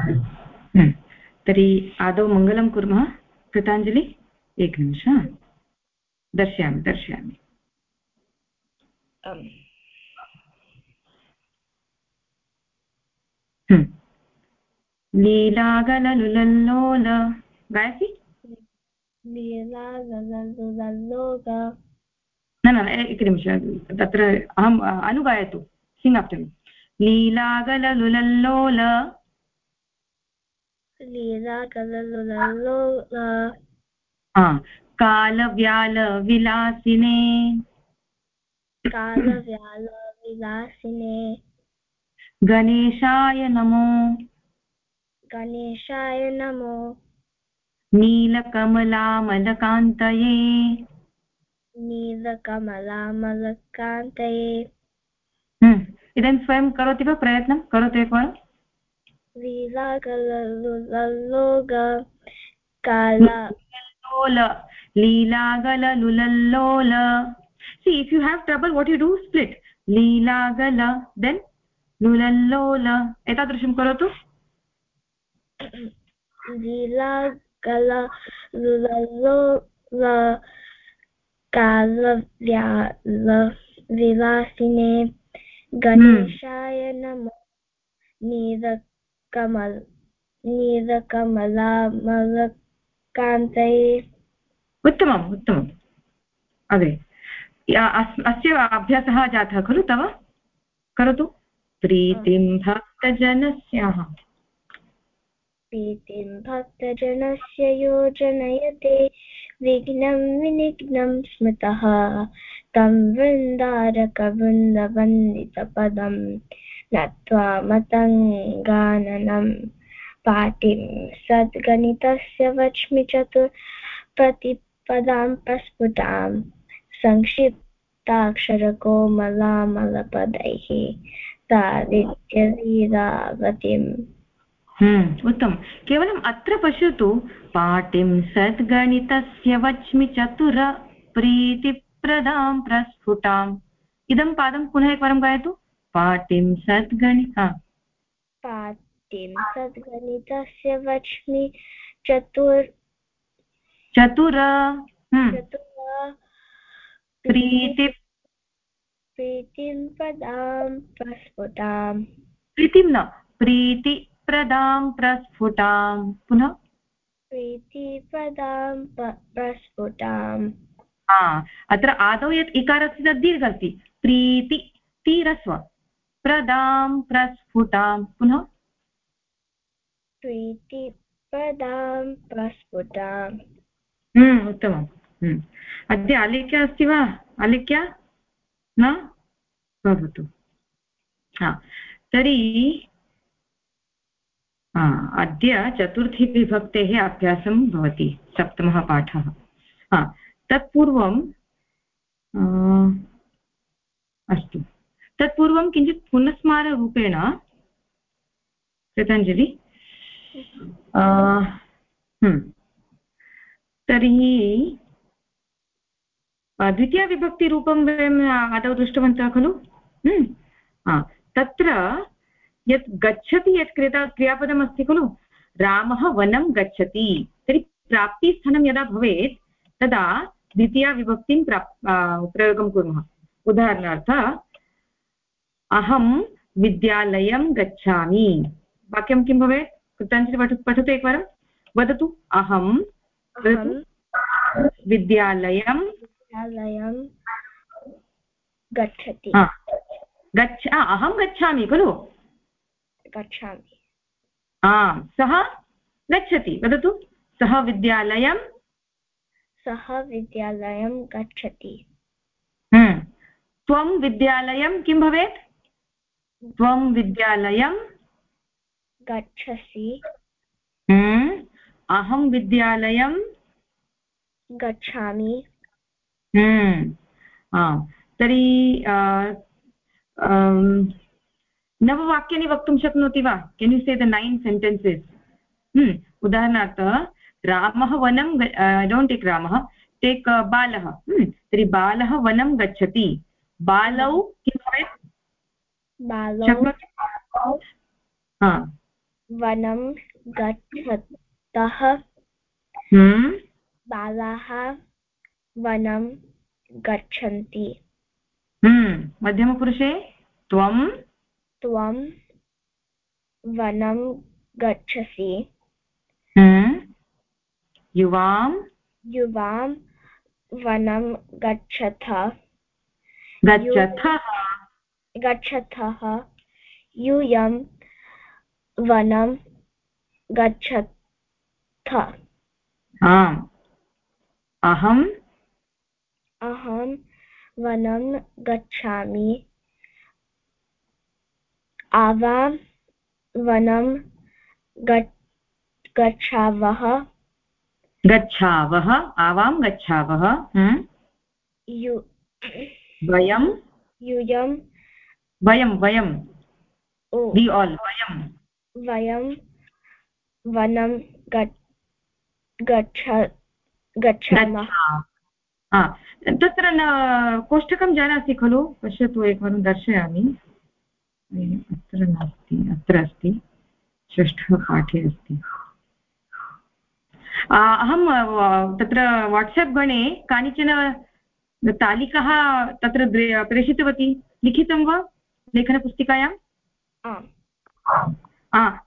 हम्म। तर्हि आदौ मङ्गलं कुर्मः। कृताञ्जलि एकनिमिष दर्शयामि दर्शयामि। हम्म। लीलागललुलल्लोल गायसि न न एकनिमिष तत्र अहम् अनुगायतु। सिङ्ग् आफ्टर् लीलागललुलल्लोल कालव्यालविलासिने कालव्यालविलासिने गणेशाय नमो गणेशाय नमो नीलकमलामलकान्तये नीलकमलामलकान्तये इदानीं स्वयं करोति वा प्रयत्नं करोतु एकवारं लीलागललुलल्लोग काल लीलागललुलल्लोल see if you have trouble what you do? Split. लीलागल then लुलल्लोल एतादृशं करोतु लीलागल लुलल्लोल कालव्यालविलासिने गणेशाय नमो नीलकमल नीलकमलामलकान्तये उत्तमम् उत्तमम्। अग्रे। अस्य अभ्यासः जातः खलु तव? करोतु। प्रीतिं भक्तजनस्याः प्रीतिं भक्तजनस्य योजनयते। विघ्नं विनिघ्नं स्मृतः। तं वृन्दारकवृन्दवन्दितपदं नत्वा मतङ्गाननं पाटिं सद्गणितस्य वच्मि चतुर्प्रतिपदां प्रस्फुटां संक्षिप्ताक्षरकोमलामलपदैः तादित्यलीलावतीम् हम्म, उत्तमं। केवलम् अत्र पश्यतु पाटिं सद्गणितस्य वच्मि चतुर प्रीतिप्रदां प्रस्फुटाम् इदं पादं पुनः एकवारं गायतु। पाटिं सद्गणि पाटिं सद्गणितस्य वच्मि चतुर् चतुर हम्म। प्रीति प्रीतिं पदां प्रस्फुटाम् प्रीतिं न प्रीतिप्रदां प्रस्फुटां। पुनः? प्रीतिप्रदां प्रस्फुटाम् अत्र आदौ यत् इकारस्य तद् दीर्घ अस्ति। प्रीति तीरस्व। प्रदां प्रस्फुटां। पुनः? प्रीतिप्रदां प्रस्फुटाम् हम्म, उत्तमम्। हम्म। अद्य आलिख्या अस्ति वा? आलिख्या? न? भवतु। हा। तर्हि अद्य चतुर्थीविभक्तेः अभ्यासं भवति सप्तमः पाठः। हा। तत्पूर्वं अस्तु। तत्पूर्वं किञ्चित् पुनस्माररूपेण कृताञ्जलि। तर्हि द्वितीयविभक्तिरूपं वयम् आदौ दृष्टवन्तः खलु। तत्र यत् गच्छति यत् क्रिया, क्रियापदमस्ति खलु रामः वनं गच्छति, तर्हि प्राप्तिस्थानं यदा भवेत्, तदा द्वितीयाविभक्तिं प्राप् प्रयोगं कुर्मः उदाहरणार्थ अहं विद्यालयं गच्छामि। वाक्यं किं भवेत्? कृताञ्जलि पठ पठतु एकवारं। वदतु अहं विद्यालयं विद्यालयं गच्छति। गच्छ अहं गच्छामि खलु। गच्छामि। आम् सः गच्छति। वदतु सः विद्यालयं सः विद्यालयं गच्छति। हम्म। त्वं विद्यालयं किं भवेत्? त्वं विद्यालयं गच्छसि हम्म। अहं विद्यालयं गच्छामि हम्म। तर्हि नववाक्यानि वक्तुं शक्नोति वा केन् यु से द नैन् सेण्टेन्सेस् उदाहरणार्थ रामः वनं डोण्ट् टेक् रामः टेक् बालः hmm? तर्हि बालः वनं गच्छति बालौ किं भवेत् शक्नोति वनं गच्छतः हम्म। बालाः वनं गच्छन्ति। हम्म। मध्यमपुरुषे त्वं? त्वं वनं गच्छसि। हम्म। युवां? युवां वनं गच्छथ। गच्छथः। गच्छथः। यूयं वनं गच्छथ। आम्। अहम् अहं वनं गच्छामि। आवां वनं गच्छावः। गच्छावः। आवां गच्छावः। यु वयं? यूयं ओ वि आल् वयं वयं वनं गच्- गच्छ गच्छामः गच्छामः हा, तत्र न कोष्टकं जानाति खलु? पश्यतु एकवारं दर्शयामि. अत्र नास्ति अत्र अस्ति. षष्ठपाठे अस्ति. अहं तत्र वाट्साप् गणे कानिचन तालिकाः तत्र प्रेषितवती। लिखितं वा? लेखनपुस्तिकायाम् आम्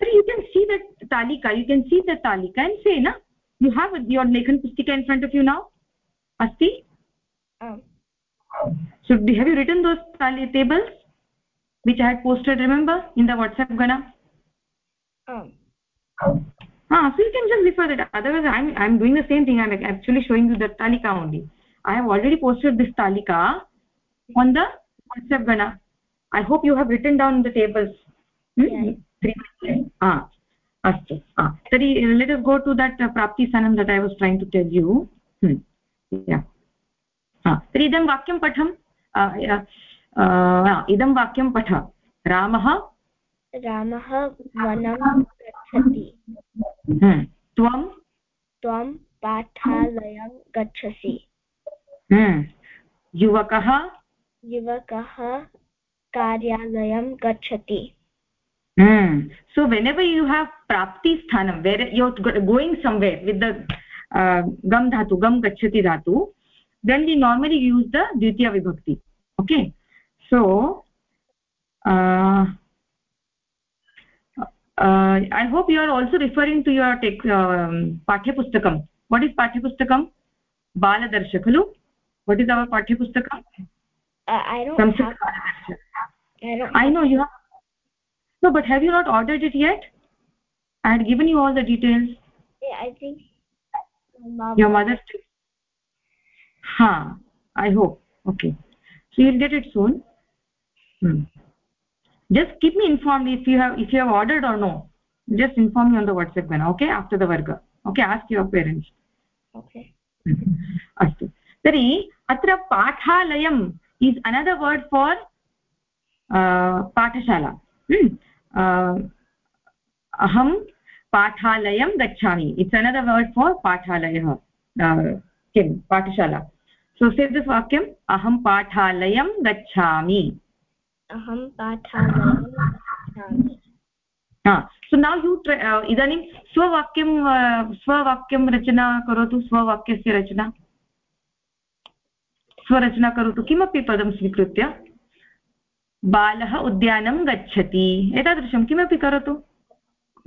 तर्हि यु केन् सी दट् तालिका यु केन् सी दट् तालिका एण्ड् से न you have your लेखनपुस्तिका in front of you now अस्ति so have you written those tally tables which i had posted remember in the whatsapp gana आम् ah so you can just refer that otherwise i'm i'm doing the same thing i'm actually showing you the talika only i have already posted this talika on the whatsapp gana i hope you have written down the tables hmm? Yes. Three. ah अस्तु ah तर्हि let us go to that uh, prapti sanam that i was trying to tell you hmm. yeah हा तर्हि इदं वाक्यं पठम् अ, अ, अ, इदं वाक्यं पठ रामः रामः वनं गच्छति हम्म, त्वं त्वं पाठालयं गच्छसि हम्म, युवकः युवकः कार्यालयं गच्छति। So whenever you have प्राप्ति स्थानं where you going somewhere with the गम् धातु गम् गच्छति धातु then you normally use the द्वितीया विभक्ति okay so I hope you are also referring to your text पाठ्यपुस्तकं. What is पाठ्यपुस्तकं? बालदर्श खलु? वट् इस् अवर् पाठ्यपुस्तकं? Uh, i don't i have, know you have no but have you not ordered it yet i had given you all the details yeah, i think my mom your mother ha i hope okay so you'll get it soon hmm. just keep me informed if you have if you have ordered or no just inform me on the whatsapp gana okay after the varga okay ask your parents okay अस्तु तर्हि अत्र पाठालयम् is another word for पाठशाला। हम्म, अहं पाठालयं गच्छामि। It's another word for पाठालयः। किं? पाठशाला। सो से दिस् वाक्यम् अहं पाठालयं गच्छामि। अहं पाठालयं गच्छामि। सो नौ यु इदानीं स्ववाक्यं स्ववाक्यं रचना करोतु। स्ववाक्यस्य रचना। स्वरचना करोतु। किमपि पदं स्वीकृत्य। बालः उद्यानं गच्छति। एतादृशं किमपि करोतु।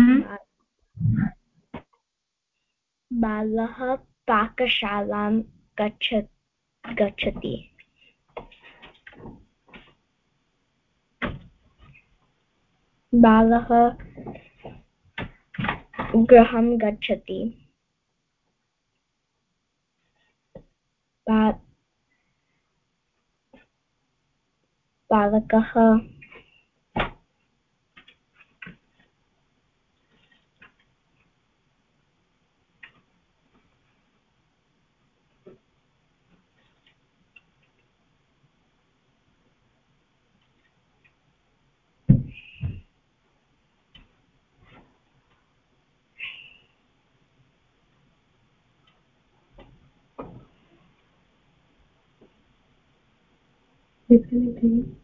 हम्म? बालः पाकशालां गच्छ गच्छति। बालः गृहं गच्छति। बालकः Disconnect, please.